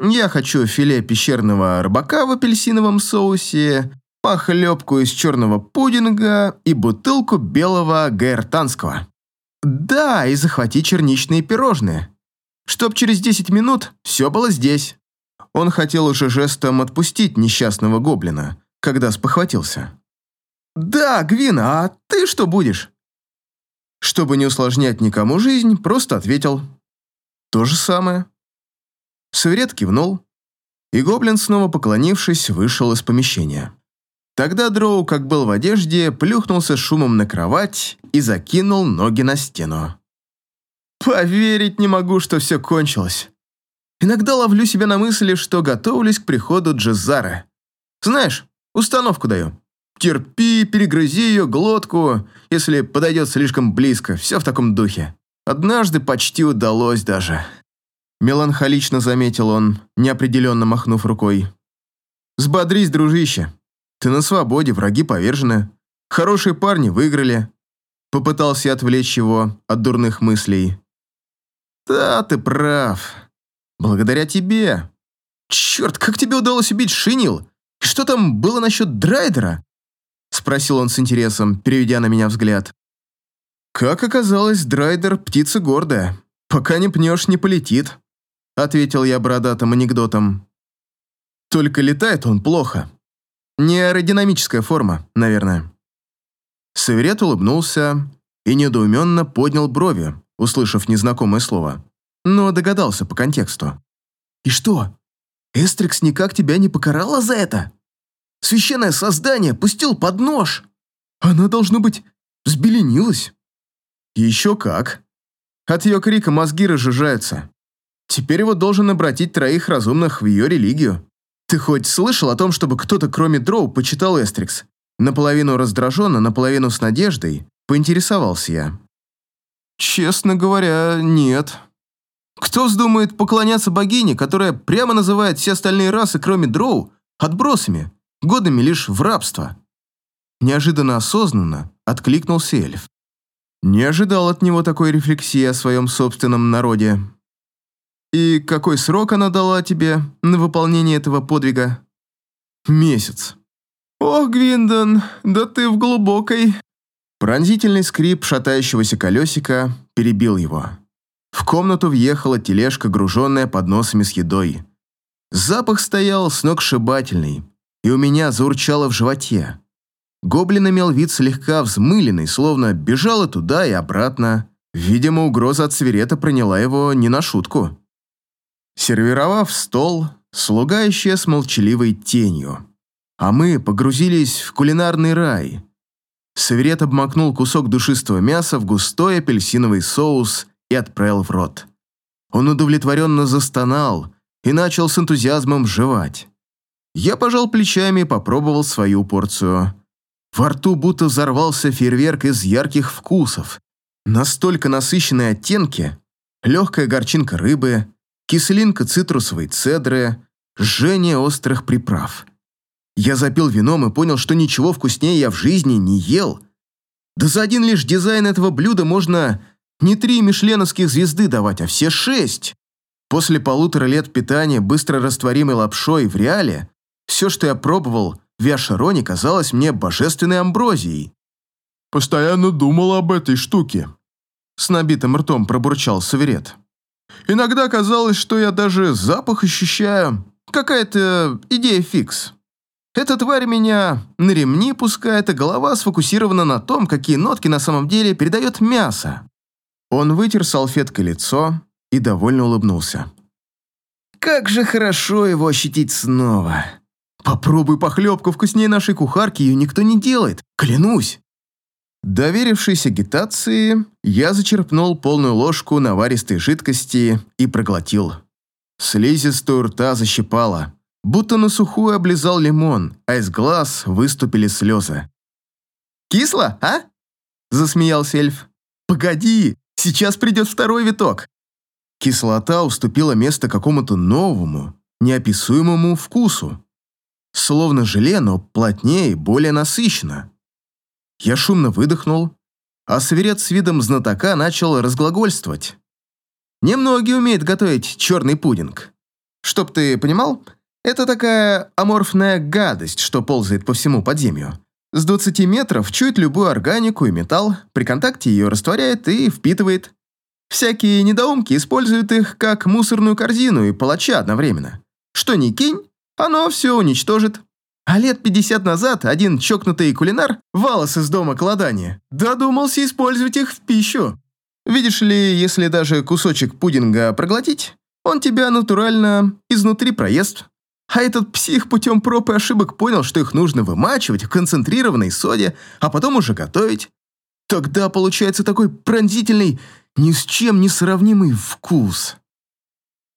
Я хочу филе пещерного рыбака в апельсиновом соусе, похлебку из черного пудинга и бутылку белого гайртанского. Да, и захвати черничные пирожные. Чтоб через 10 минут все было здесь». Он хотел уже жестом отпустить несчастного гоблина, когда спохватился. «Да, Гвина, а ты что будешь?» Чтобы не усложнять никому жизнь, просто ответил. «То же самое». Саверет кивнул, и гоблин, снова поклонившись, вышел из помещения. Тогда Дроу, как был в одежде, плюхнулся шумом на кровать и закинул ноги на стену. «Поверить не могу, что все кончилось. Иногда ловлю себя на мысли, что готовлюсь к приходу Джезары. Знаешь, установку даю. Терпи, перегрызи ее глотку, если подойдет слишком близко, все в таком духе. Однажды почти удалось даже. Меланхолично заметил он, неопределенно махнув рукой. «Сбодрись, дружище. Ты на свободе, враги повержены. Хорошие парни выиграли». Попытался отвлечь его от дурных мыслей. «Да, ты прав. Благодаря тебе. Черт, как тебе удалось убить Шинил? И что там было насчет Драйдера? Спросил он с интересом, переведя на меня взгляд. Как оказалось, Драйдер – птица гордая. Пока не пнешь, не полетит. Ответил я бородатым анекдотом. Только летает он плохо. Не аэродинамическая форма, наверное. Саверет улыбнулся и недоуменно поднял брови, услышав незнакомое слово но догадался по контексту. «И что, Эстрикс никак тебя не покарала за это? Священное создание пустил под нож. Она, должно быть, взбеленилась». «Еще как. От ее крика мозги разжижаются. Теперь его должен обратить троих разумных в ее религию. Ты хоть слышал о том, чтобы кто-то, кроме Дроу, почитал Эстрикс?» Наполовину раздраженно, наполовину с надеждой, поинтересовался я. «Честно говоря, нет», кто вздумает поклоняться богине, которая прямо называет все остальные расы, кроме дроу, отбросами, годами лишь в рабство? Неожиданно осознанно откликнулся эльф. Не ожидал от него такой рефлексии о своем собственном народе. «И какой срок она дала тебе на выполнение этого подвига?» «Месяц». «Ох, Гвиндон, да ты в глубокой...» Пронзительный скрип шатающегося колесика перебил его. В комнату въехала тележка, груженная подносами с едой. Запах стоял сногсшибательный, и у меня заурчало в животе. Гоблин имел вид слегка взмыленный, словно бежал и туда, и обратно. Видимо, угроза от свирета проняла его не на шутку. Сервировав стол, слуга исчез молчаливой тенью. а мы погрузились в кулинарный рай. Саверет обмакнул кусок душистого мяса в густой апельсиновый соус и отправил в рот. Он удовлетворенно застонал и начал с энтузиазмом жевать. Я пожал плечами и попробовал свою порцию. Во рту будто взорвался фейерверк из ярких вкусов. Настолько насыщенные оттенки, легкая горчинка рыбы, кислинка цитрусовой цедры, жжение острых приправ. Я запил вином и понял, что ничего вкуснее я в жизни не ел. Да за один лишь дизайн этого блюда можно не три мишленовских звезды давать, а все шесть. После полутора лет питания быстро растворимой лапшой в реале, все, что я пробовал в Яшероне, казалось мне божественной амброзией. «Постоянно думал об этой штуке», — с набитым ртом пробурчал Саверет. «Иногда казалось, что я даже запах ощущаю. Какая-то идея фикс. Эта тварь меня на ремни пускает, а голова сфокусирована на том, какие нотки на самом деле передает мясо. Он вытер салфеткой лицо и довольно улыбнулся. «Как же хорошо его ощутить снова! Попробуй похлебку вкуснее нашей кухарки, ее никто не делает, клянусь!» Доверившись агитации, я зачерпнул полную ложку наваристой жидкости и проглотил. Слизистую рта защипала, будто на сухую облизал лимон, а из глаз выступили слезы. «Кисло, а?» – засмеялся эльф. «Погоди, Сейчас придет второй виток. Кислота уступила место какому-то новому, неописуемому вкусу. Словно желе, но плотнее более насыщенно. Я шумно выдохнул, а Саверет с видом знатока начал разглагольствовать. Немногие умеют готовить черный пудинг. Чтоб ты понимал, это такая аморфная гадость, что ползает по всему подземью. С 20 метров чует любую органику и металл, при контакте ее растворяет и впитывает. Всякие недоумки используют их как мусорную корзину и палача одновременно. Что ни кинь, оно все уничтожит. А лет 50 назад один чокнутый кулинар, Валас из дома кладания, додумался использовать их в пищу. Видишь ли, если даже кусочек пудинга проглотить, он тебя натурально изнутри проест. А этот псих путем проб и ошибок понял, что их нужно вымачивать в концентрированной соде, а потом уже готовить. Тогда получается такой пронзительный, ни с чем не сравнимый вкус.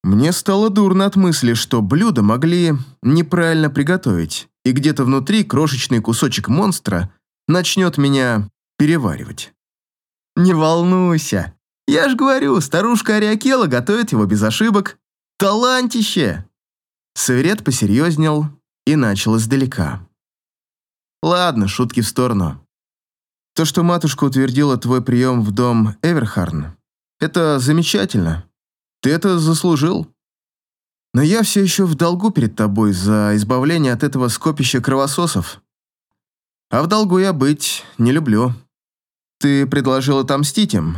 Мне стало дурно от мысли, что блюдо могли неправильно приготовить, и где-то внутри крошечный кусочек монстра начнет меня переваривать. «Не волнуйся. Я ж говорю, старушка Ариакела готовит его без ошибок. Талантище!» Саверет посерьезнел и начал издалека. «Ладно, шутки в сторону. То, что матушка утвердила твой прием в дом Эверхарн, это замечательно. Ты это заслужил. Но я все еще в долгу перед тобой за избавление от этого скопища кровососов. А в долгу я быть не люблю. Ты предложил отомстить им,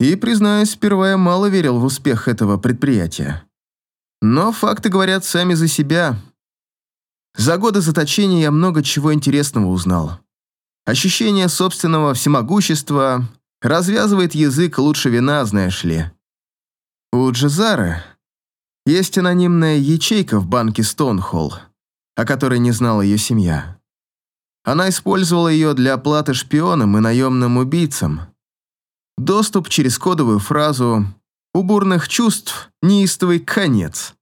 и, признаюсь, сперва я мало верил в успех этого предприятия. Но факты говорят сами за себя. За годы заточения я много чего интересного узнал. Ощущение собственного всемогущества развязывает язык лучше вина, знаешь ли. У Джезары есть анонимная ячейка в банке Стоунхолл, о которой не знала ее семья. Она использовала ее для оплаты шпионам и наемным убийцам. Доступ через кодовую фразу у бурных чувств неистовый конец.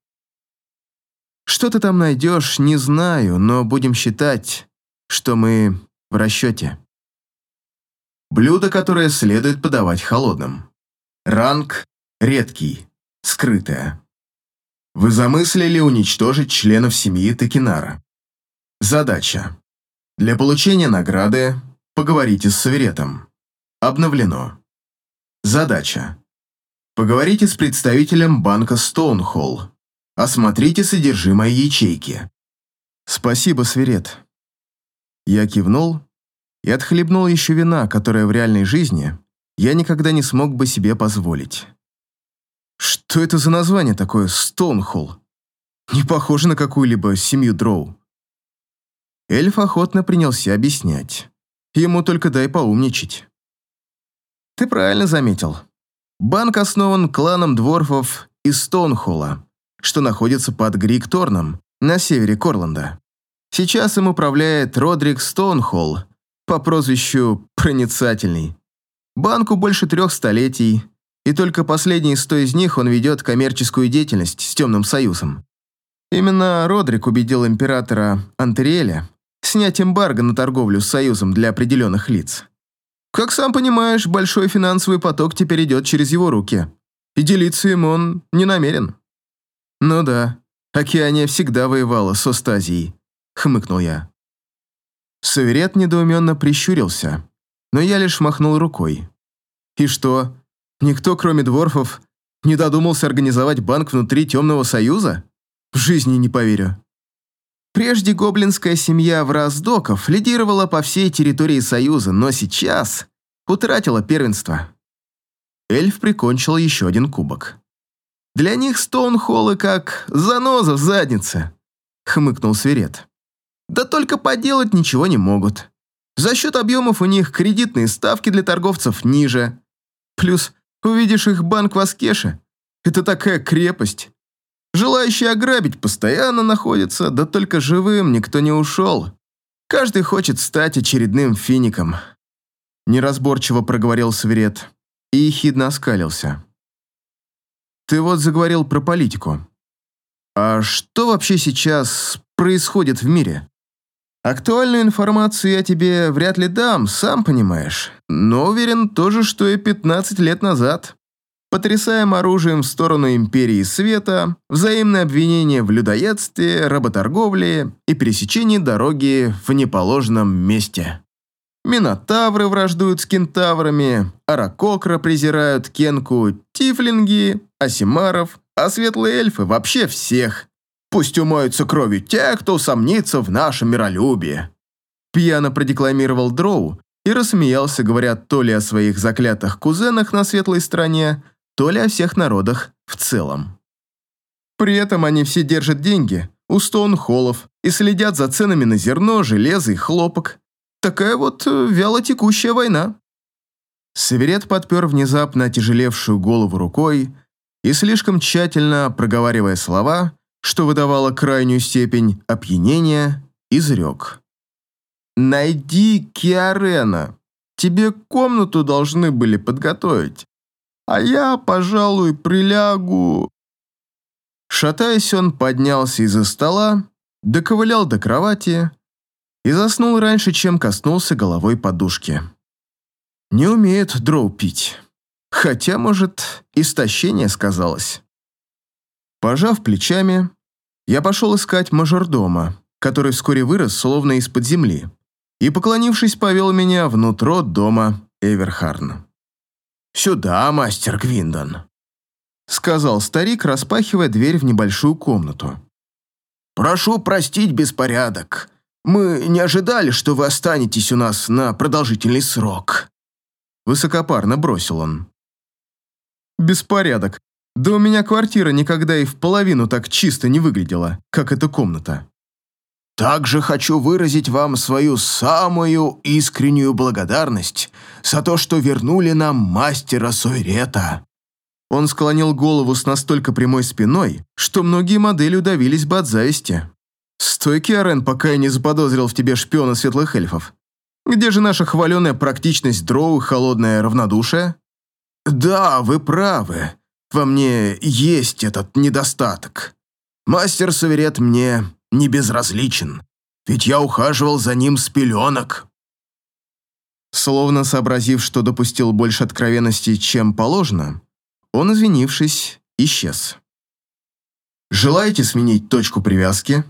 Что ты там найдешь, не знаю, но будем считать, что мы в расчете. Блюдо, которое следует подавать холодным. Ранг редкий, скрытое. Вы замыслили уничтожить членов семьи Текинара. Задача. Для получения награды поговорите с Саверетом. Обновлено. Задача. Поговорите с представителем банка Стоунхолл. Осмотрите содержимое ячейки. Спасибо, Сверет. Я кивнул и отхлебнул еще вина, которое в реальной жизни я никогда не смог бы себе позволить. Что это за название такое Стоунхолл? Не похоже на какую-либо семью дроу. Эльф охотно принялся объяснять. Ему только дай поумничать. Ты правильно заметил. Банк основан кланом дворфов из Стоунхолла, что находится под Грикторном, на севере Корланда. Сейчас им управляет Родрик Стоунхолл по прозвищу «Проницательный». Банку больше трех столетий, и только последние сто из них он ведет коммерческую деятельность с Темным Союзом. Именно Родрик убедил императора Антериэля снять эмбарго на торговлю с Союзом для определенных лиц. Как сам понимаешь, большой финансовый поток теперь идет через его руки, и делиться им он не намерен. Ну да, Океания всегда воевала с Остазией, хмыкнул я. Саверет недоуменно прищурился, но я лишь махнул рукой. И что, никто, кроме дворфов, не додумался организовать банк внутри Темного Союза? В жизни не поверю. Прежде гоблинская семья Враздоков лидировала по всей территории Союза, но сейчас утратила первенство. Эльф прикончил еще один кубок. «Для них Стоунхоллы как заноза в заднице», — хмыкнул Сверет. «Да только поделать ничего не могут. За счет объемов у них кредитные ставки для торговцев ниже. Плюс увидишь их банк в Аскеше. Это такая крепость. Желающие ограбить постоянно находятся, да только живым никто не ушел. Каждый хочет стать очередным фиником. Неразборчиво проговорил Сверет и ехидно оскалился. Ты вот заговорил про политику. А что вообще сейчас происходит в мире? Актуальную информацию я тебе вряд ли дам, сам понимаешь. Но уверен тоже, что и 15 лет назад потрясаем оружием в сторону Империи Света, взаимное обвинение в людоедстве, работорговле и пересечении дороги в неположенном месте. Минотавры враждуют с кентаврами, аракокра презирают кенку, тифлинги, асимаров, а светлые эльфы вообще всех. Пусть умоются кровью те, кто усомнится в нашем миролюбии. Пьяно продекламировал Дроу и рассмеялся, говоря то ли о своих заклятых кузенах на светлой стороне, то ли о всех народах в целом. При этом они все держат деньги у стоунхоллов и следят за ценами на зерно, железо и хлопок. Такая вот э, вялотекущая война. Северет подпер внезапно отяжелевшую голову рукой и, слишком тщательно проговаривая слова, что выдавало крайнюю степень опьянения, изрек. «Найди Киарена. Тебе комнату должны были подготовить а я, пожалуй, прилягу». Шатаясь, он поднялся из-за стола, доковылял до кровати и заснул раньше, чем коснулся головой подушки. Не умеет дроу пить. Хотя, может, истощение сказалось. Пожав плечами, я пошел искать мажордома, который вскоре вырос словно из-под земли, и, поклонившись, повел меня внутрь дома Эверхарн. «Сюда, мастер Гвиндон», — сказал старик, распахивая дверь в небольшую комнату. «Прошу простить беспорядок. Мы не ожидали, что вы останетесь у нас на продолжительный срок». Высокопарно бросил он. «Беспорядок. Да у меня квартира никогда и в половину так чисто не выглядела, как эта комната». Также хочу выразить вам свою самую искреннюю благодарность за то, что вернули нам мастера Сойрета». Он склонил голову с настолько прямой спиной, что многие модели удавились бы от зависти. «Стой, Арен, пока я не заподозрил в тебе шпиона светлых эльфов. Где же наша хваленая практичность дроу и холодное равнодушие?» «Да, вы правы. Во мне есть этот недостаток. Мастер Суверет мне не безразличен, ведь я ухаживал за ним с пеленок». Словно сообразив, что допустил больше откровенности, чем положено, он, извинившись, исчез. Желаете сменить точку привязки?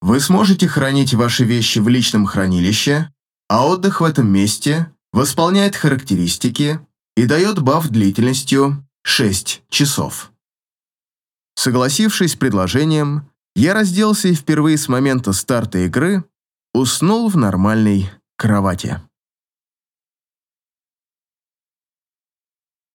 Вы сможете хранить ваши вещи в личном хранилище, а отдых в этом месте восполняет характеристики и дает баф длительностью 6 часов. Согласившись с предложением, я разделся и впервые с момента старта игры уснул в нормальной кровати.